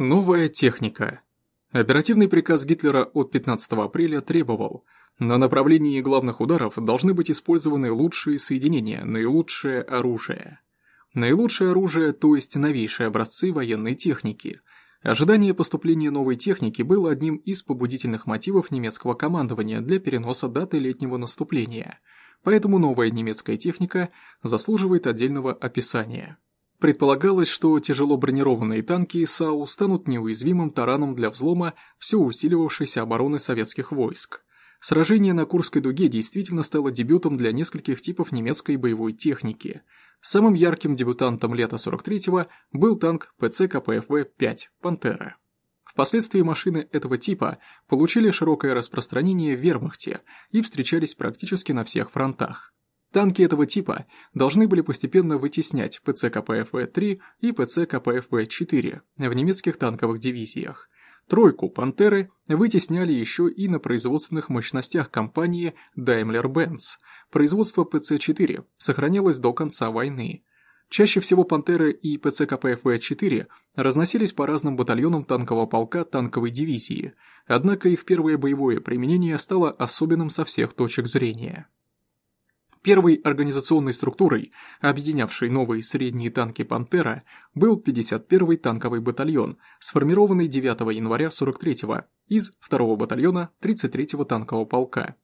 Новая техника. Оперативный приказ Гитлера от 15 апреля требовал на направлении главных ударов должны быть использованы лучшие соединения, наилучшее оружие. Наилучшее оружие, то есть новейшие образцы военной техники. Ожидание поступления новой техники было одним из побудительных мотивов немецкого командования для переноса даты летнего наступления, поэтому новая немецкая техника заслуживает отдельного описания. Предполагалось, что тяжело бронированные танки ИСАУ станут неуязвимым тараном для взлома все усиливавшейся обороны советских войск. Сражение на Курской дуге действительно стало дебютом для нескольких типов немецкой боевой техники. Самым ярким дебютантом лета 43-го был танк ПЦ КПФВ-5 «Пантера». Впоследствии машины этого типа получили широкое распространение в вермахте и встречались практически на всех фронтах. Танки этого типа должны были постепенно вытеснять ПЦ КПФВ-3 и ПЦ КПФВ-4 в немецких танковых дивизиях. Тройку «Пантеры» вытесняли еще и на производственных мощностях компании Daimler-Benz. Производство ПЦ-4 сохранялось до конца войны. Чаще всего «Пантеры» и ПЦ КПФВ-4 разносились по разным батальонам танкового полка танковой дивизии, однако их первое боевое применение стало особенным со всех точек зрения. Первой организационной структурой, объединявшей новые средние танки «Пантера», был 51-й танковый батальон, сформированный 9 января 43-го из 2-го батальона 33-го танкового полка.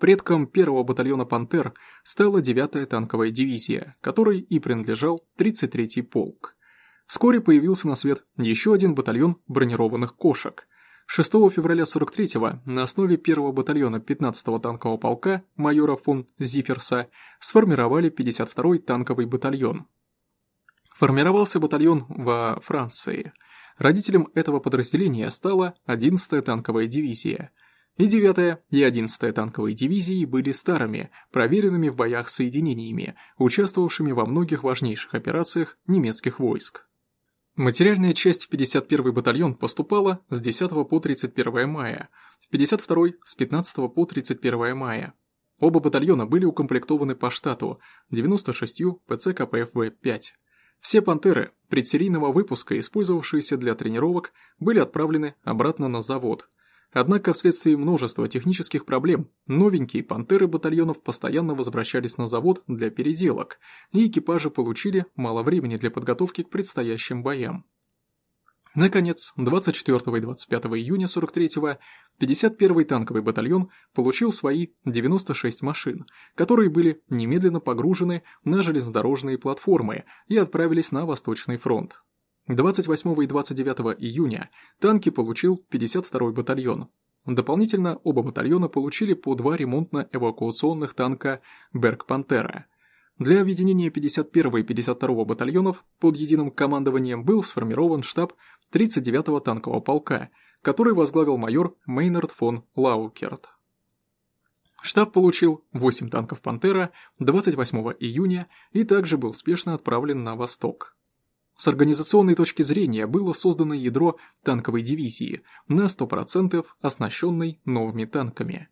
Предком первого батальона «Пантер» стала 9-я танковая дивизия, которой и принадлежал 33-й полк. Вскоре появился на свет еще один батальон бронированных кошек – 6 февраля 43-го на основе 1-го батальона 15-го танкового полка майора фон Зиферса сформировали 52-й танковый батальон. Формировался батальон во Франции. Родителем этого подразделения стала 11-я танковая дивизия. И 9-я и 11-я танковые дивизии были старыми, проверенными в боях соединениями, участвовавшими во многих важнейших операциях немецких войск. Материальная часть в 51-й батальон поступала с 10 по 31 мая, в 52-й с 15 по 31 мая. Оба батальона были укомплектованы по штату 96 ПЦ КПФВ-5. Все «Пантеры» предсерийного выпуска, использовавшиеся для тренировок, были отправлены обратно на завод – Однако вследствие множества технических проблем, новенькие «Пантеры» батальонов постоянно возвращались на завод для переделок, и экипажи получили мало времени для подготовки к предстоящим боям. Наконец, 24 и 25 июня 43-го 51-й танковый батальон получил свои 96 машин, которые были немедленно погружены на железнодорожные платформы и отправились на Восточный фронт. 28 и 29 июня танки получил 52-й батальон. Дополнительно оба батальона получили по два ремонтно-эвакуационных танка «Берг-Пантера». Для объединения 51 и 52 батальонов под единым командованием был сформирован штаб 39-го танкового полка, который возглавил майор Мейнард фон Лаукерт. Штаб получил 8 танков «Пантера» 28 июня и также был спешно отправлен на восток. С организационной точки зрения было создано ядро танковой дивизии, на 100% оснащенной новыми танками.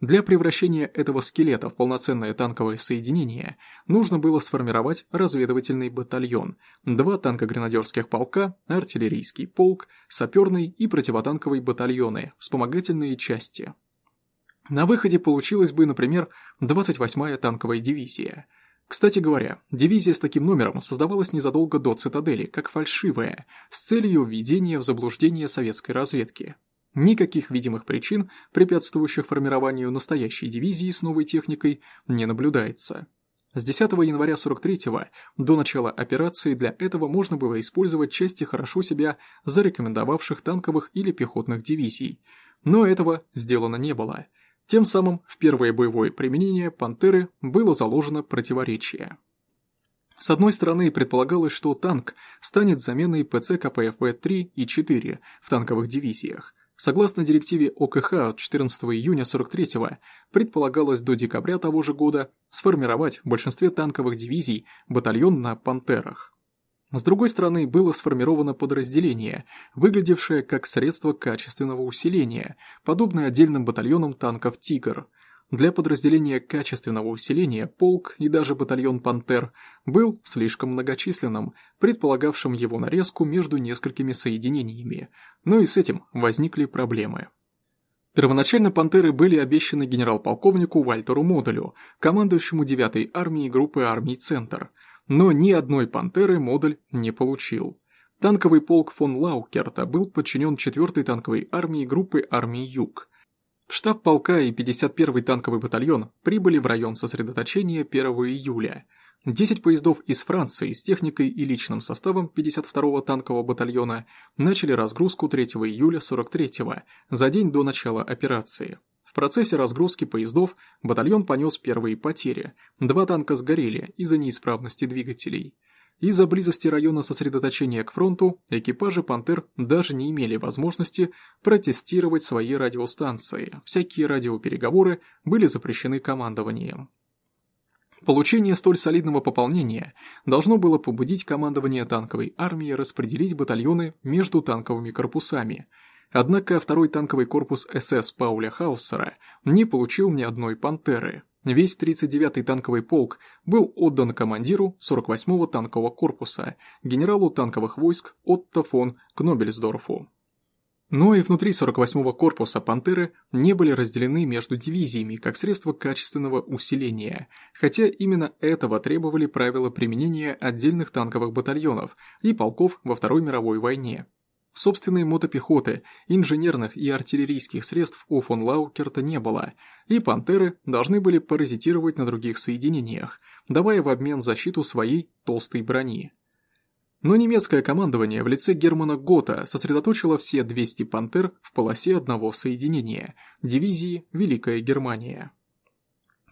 Для превращения этого скелета в полноценное танковое соединение нужно было сформировать разведывательный батальон, два танкогренадерских полка, артиллерийский полк, саперный и противотанковый батальоны, вспомогательные части. На выходе получилась бы, например, 28-я танковая дивизия – кстати говоря, дивизия с таким номером создавалась незадолго до цитадели, как фальшивая, с целью введения в заблуждение советской разведки. Никаких видимых причин, препятствующих формированию настоящей дивизии с новой техникой, не наблюдается. С 10 января 43-го до начала операции для этого можно было использовать части хорошо себя зарекомендовавших танковых или пехотных дивизий, но этого сделано не было – тем самым в первое боевое применение «Пантеры» было заложено противоречие. С одной стороны, предполагалось, что танк станет заменой ПЦ КПФВ-3 и 4 в танковых дивизиях. Согласно директиве ОКХ от 14 июня 43-го, предполагалось до декабря того же года сформировать в большинстве танковых дивизий батальон на «Пантерах». С другой стороны, было сформировано подразделение, выглядевшее как средство качественного усиления, подобное отдельным батальонам танков «Тигр». для подразделения качественного усиления полк и даже батальон «Пантер» был слишком многочисленным, предполагавшим его нарезку между несколькими соединениями, но и с этим возникли проблемы. Первоначально «Пантеры» были обещаны генерал-полковнику Вальтеру Модулю, командующему 9-й армией группы армий «Центр», но ни одной «Пантеры» Модуль не получил. Танковый полк фон Лаукерта был подчинен 4-й танковой армии группы армий Юг. Штаб полка и 51-й танковый батальон прибыли в район сосредоточения 1 июля. 10 поездов из Франции с техникой и личным составом 52-го танкового батальона начали разгрузку 3 июля 43-го, за день до начала операции. Процессе разгрузки поездов батальон понес первые потери, два танка сгорели из-за неисправности двигателей. Из-за близости района сосредоточения к фронту экипажи «Пантер» даже не имели возможности протестировать свои радиостанции, всякие радиопереговоры были запрещены командованием. Получение столь солидного пополнения должно было побудить командование танковой армии распределить батальоны между танковыми корпусами, однако второй танковый корпус СС Пауля Хаусера не получил ни одной «Пантеры», Весь 39-й танковый полк был отдан командиру 48-го танкового корпуса, генералу танковых войск Отто фон Кнобельсдорфу. Но и внутри 48-го корпуса «Пантеры» не были разделены между дивизиями как средство качественного усиления, хотя именно этого требовали правила применения отдельных танковых батальонов и полков во Второй мировой войне. Собственной мотопехоты, инженерных и артиллерийских средств у фон Лаукерта не было, и «Пантеры» должны были паразитировать на других соединениях, давая в обмен защиту своей толстой брони. Но немецкое командование в лице Германа Гота сосредоточило все 200 «Пантер» в полосе одного соединения – дивизии «Великая Германия».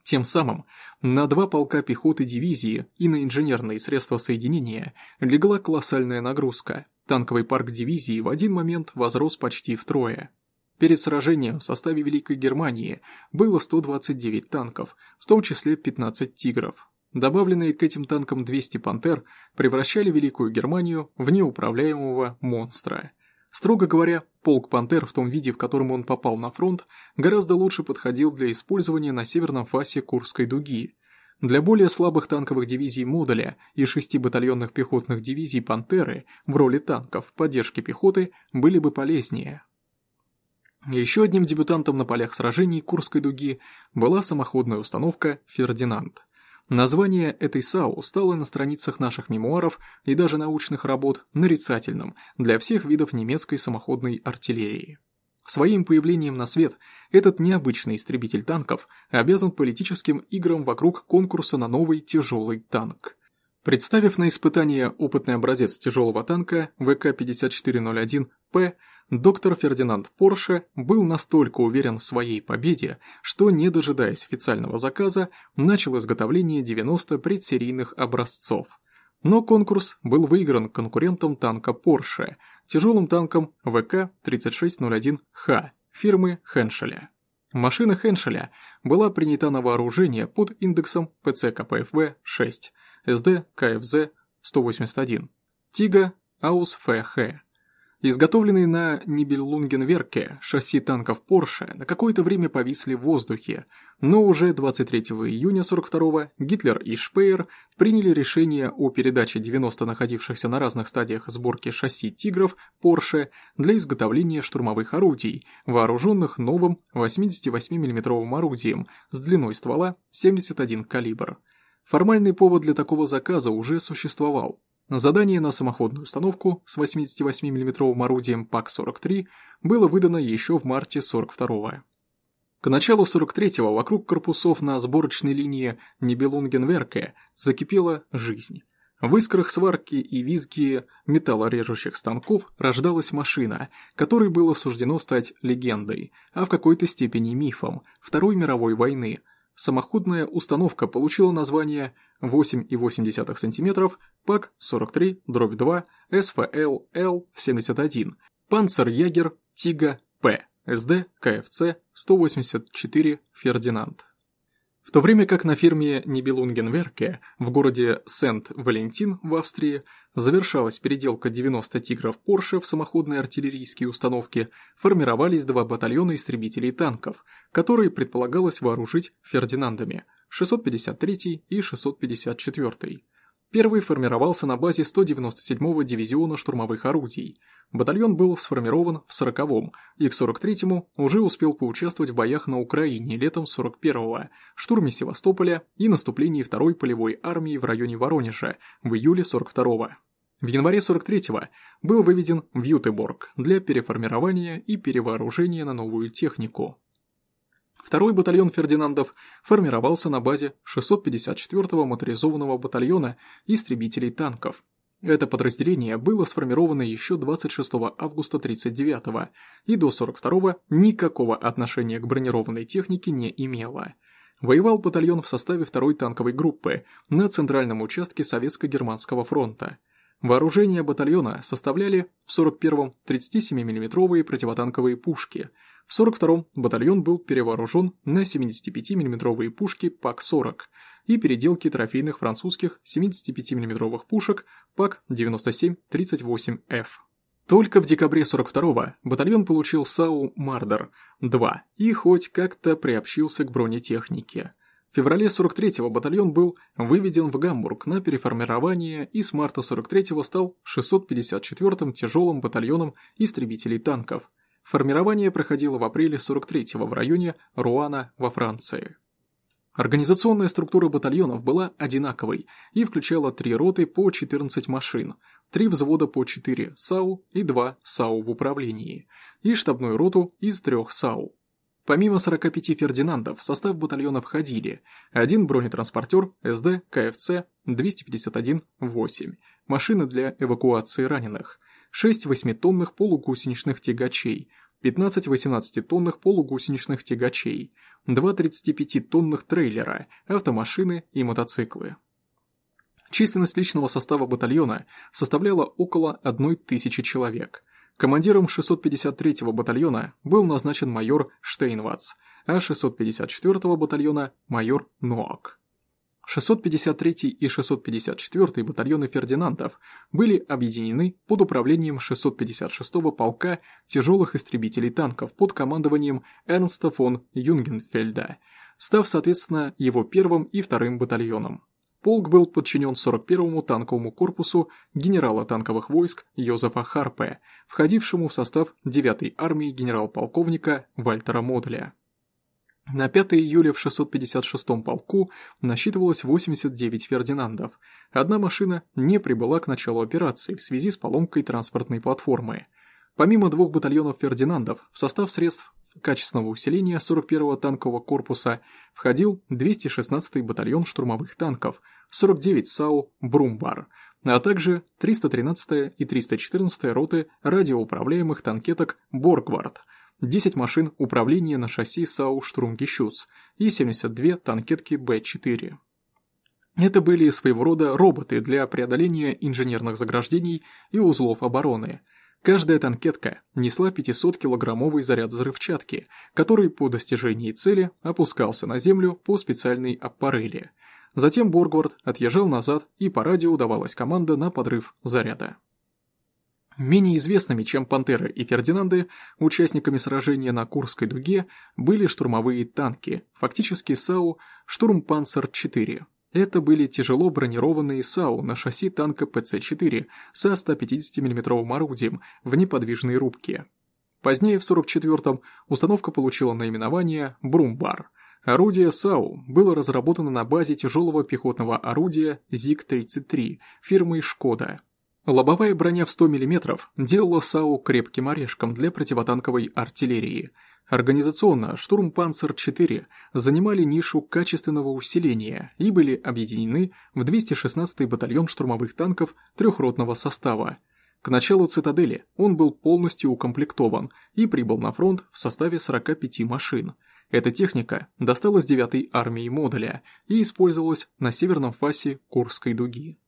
Тем самым на два полка пехоты дивизии и на инженерные средства соединения легла колоссальная нагрузка – Танковый парк дивизии в один момент возрос почти втрое. Перед сражением в составе Великой Германии было 129 танков, в том числе 15 «Тигров». Добавленные к этим танкам 200 «Пантер» превращали Великую Германию в неуправляемого монстра. Строго говоря, полк «Пантер» в том виде, в котором он попал на фронт, гораздо лучше подходил для использования на северном фасе Курской дуги, для более слабых танковых дивизий модуля и шести батальонных пехотных дивизий «Пантеры» в роли танков поддержки пехоты были бы полезнее. Еще одним дебютантом на полях сражений Курской дуги была самоходная установка «Фердинанд». Название этой САУ стало на страницах наших мемуаров и даже научных работ нарицательным для всех видов немецкой самоходной артиллерии. Своим появлением на свет этот необычный истребитель танков обязан политическим играм вокруг конкурса на новый тяжелый танк. Представив на испытание опытный образец тяжелого танка ВК-5401П, доктор Фердинанд Порше был настолько уверен в своей победе, что, не дожидаясь официального заказа, начал изготовление 90 предсерийных образцов. Но конкурс был выигран конкурентом танка Порше – тяжелым танком ВК-3601Х фирмы Хеншеля. Машина Хеншеля была принята на вооружение под индексом Pz.Kpfw. 6, Sd.Kfz. 181, Tiger Ausf. H Изготовленные на Нибелунгенверке шасси танков Порше на какое-то время повисли в воздухе, но уже 23 июня 42-го Гитлер и Шпеер приняли решение о передаче 90 находившихся на разных стадиях сборки шасси «Тигров» Porsche для изготовления штурмовых орудий, вооруженных новым 88 миллиметровым орудием с длиной ствола 71 калибр. Формальный повод для такого заказа уже существовал. Задание на самоходную установку с 88 миллиметровым орудием ПАК-43 было выдано еще в марте 42-го. К началу 43-го вокруг корпусов на сборочной линии Нибелунгенверке закипела жизнь. В искрах сварки и визги металлорежущих станков рождалась машина, которой было суждено стать легендой, а в какой-то степени мифом Второй мировой войны. Самоходная установка получила название 8,8 см, ПАК-43, дробь 2, СФЛ-Л-71, Панцерьягер Тига П, СД КФЦ 184 Фердинанд. В то время как на фирме Нибелунгенверке в городе Сент-Валентин в Австрии завершалась переделка 90 «Тигров Порше» в самоходные артиллерийские установки, формировались два батальона истребителей танков, которые предполагалось вооружить Фердинандами – 653 и 654. Первый формировался на базе 197-го дивизиона штурмовых орудий. Батальон был сформирован в 40-м и к 43-му уже успел поучаствовать в боях на Украине летом 41-го, штурме Севастополя и наступлении второй полевой армии в районе Воронежа в июле 42-го. В январе 43-го был выведен в Ютеборг для переформирования и перевооружения на новую технику. Второй батальон Фердинандов формировался на базе 654-го моторизованного батальона истребителей танков. Это подразделение было сформировано еще 26 августа 39 и до 42 никакого отношения к бронированной технике не имело. Воевал батальон в составе второй танковой группы на центральном участке Советско-Германского фронта. Вооружение батальона составляли в 41-м 37 миллиметровые противотанковые пушки – в 42-м батальон был перевооружен на 75 миллиметровые пушки ПАК-40 и переделки трофейных французских 75 миллиметровых пушек ПАК-97-38Ф. Только в декабре 42-го батальон получил САУ «Мардер-2» и хоть как-то приобщился к бронетехнике. В феврале 43-го батальон был выведен в Гамбург на переформирование и с марта 43-го стал 654-м тяжелым батальоном истребителей танков – Формирование проходило в апреле 43-го в районе Руана во Франции. Организационная структура батальонов была одинаковой и включала три роты по 14 машин, три взвода по 4 САУ и 2 САУ в управлении, и штабную роту из трех САУ. Помимо 45 Фердинандов в состав батальона входили один бронетранспортер СД КФЦ 251-8, машины для эвакуации раненых – 6 8-тонных полугусеничных тягачей, 15 18-тонных полугусеничных тягачей, 2 35-тонных трейлера, автомашины и мотоциклы. Численность личного состава батальона составляла около 1000 человек. Командиром 653-го батальона был назначен майор Штейнвац, а 654-го батальона – майор Ноак. 653 и 654 батальоны Фердинандов были объединены под управлением 656-го полка тяжелых истребителей танков под командованием Эрнста фон Юнгенфельда, став соответственно его первым и вторым батальоном. Полк был подчинен 41-му танковому корпусу генерала танковых войск Йозефа Харпе, входившему в состав 9-й армии генерал-полковника Вальтера Модля. На 5 июля в 656-м полку насчитывалось 89 Фердинандов. Одна машина не прибыла к началу операции в связи с поломкой транспортной платформы. Помимо двух батальонов Фердинандов, в состав средств качественного усиления 41-го танкового корпуса входил 216-й батальон штурмовых танков, 49 САУ «Брумбар», а также 313-я и 314-я роты радиоуправляемых танкеток «Боргвард», 10 машин управления на шасси САУ «Штурмгещуц» и 72 танкетки Б-4. Это были своего рода роботы для преодоления инженерных заграждений и узлов обороны. Каждая танкетка несла 500-килограммовый заряд взрывчатки, который по достижении цели опускался на землю по специальной аппарели. Затем Боргвард отъезжал назад, и по радио давалась команда на подрыв заряда. Менее известными, чем «Пантеры» и «Фердинанды», участниками сражения на Курской дуге были штурмовые танки, фактически САУ «Штурмпанцер-4». Это были тяжело бронированные САУ на шасси танка ПЦ-4 со 150 мм орудием в неподвижной рубке. Позднее, в 44-м, установка получила наименование «Брумбар». Орудие САУ было разработано на базе тяжелого пехотного орудия ЗИГ-33 фирмы «Шкода», Лобовая броня в 100 мм делала САУ крепким орешком для противотанковой артиллерии. Организационно «Штурмпанцер-4» занимали нишу качественного усиления и были объединены в 216-й батальон штурмовых танков трехротного состава. К началу «Цитадели» он был полностью укомплектован и прибыл на фронт в составе 45 машин. Эта техника досталась 9-й армии модуля и использовалась на северном фасе Курской дуги.